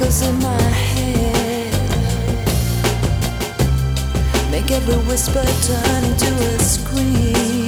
echoes in my head. Make every whisper turn into a scream.